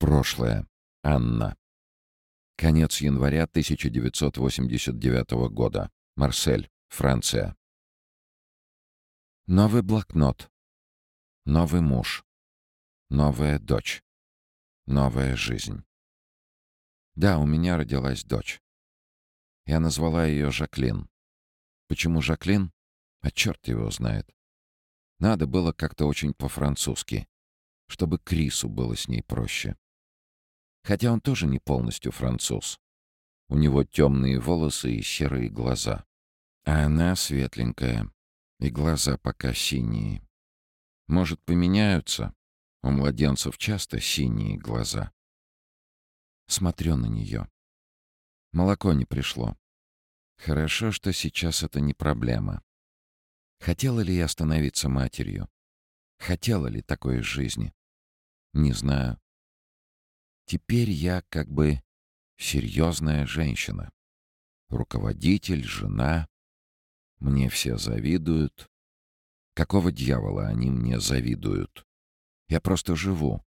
Прошлое. Анна. Конец января 1989 года. Марсель, Франция. Новый блокнот. Новый муж. Новая дочь. Новая жизнь. Да, у меня родилась дочь. Я назвала ее Жаклин. Почему Жаклин? А черт его знает. Надо было как-то очень по-французски, чтобы Крису было с ней проще. Хотя он тоже не полностью француз. У него темные волосы и серые глаза. А она светленькая, и глаза пока синие. Может, поменяются? У младенцев часто синие глаза. Смотрю на нее. Молоко не пришло. Хорошо, что сейчас это не проблема. Хотела ли я становиться матерью? Хотела ли такой жизни? Не знаю. Теперь я как бы серьезная женщина. Руководитель, жена. Мне все завидуют. Какого дьявола они мне завидуют? Я просто живу.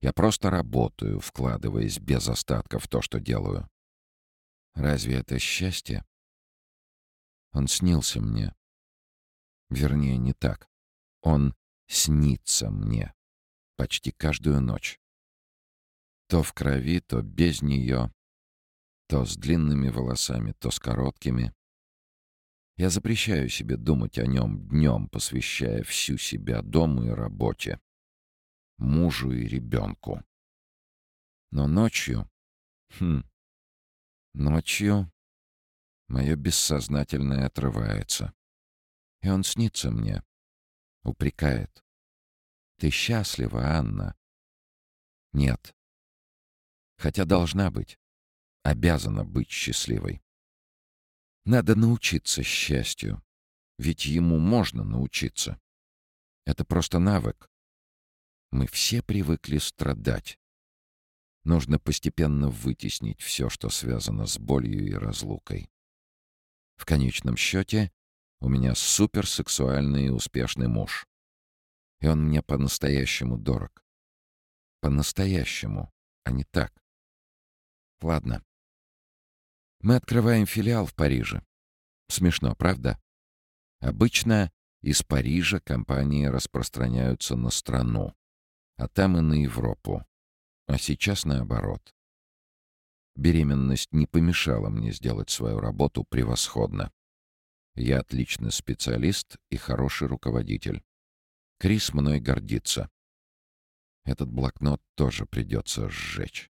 Я просто работаю, вкладываясь без остатка в то, что делаю. Разве это счастье? Он снился мне. Вернее, не так. Он снится мне почти каждую ночь. То в крови, то без нее, то с длинными волосами, то с короткими. Я запрещаю себе думать о нем днем, посвящая всю себя дому и работе, мужу и ребенку. Но ночью... Хм... Ночью мое бессознательное отрывается. И он снится мне, упрекает. «Ты счастлива, Анна?» «Нет, Хотя должна быть. Обязана быть счастливой. Надо научиться счастью. Ведь ему можно научиться. Это просто навык. Мы все привыкли страдать. Нужно постепенно вытеснить все, что связано с болью и разлукой. В конечном счете, у меня суперсексуальный и успешный муж. И он мне по-настоящему дорог. По-настоящему, а не так. Ладно. Мы открываем филиал в Париже. Смешно, правда? Обычно из Парижа компании распространяются на страну, а там и на Европу. А сейчас наоборот. Беременность не помешала мне сделать свою работу превосходно. Я отличный специалист и хороший руководитель. Крис мной гордится. Этот блокнот тоже придется сжечь.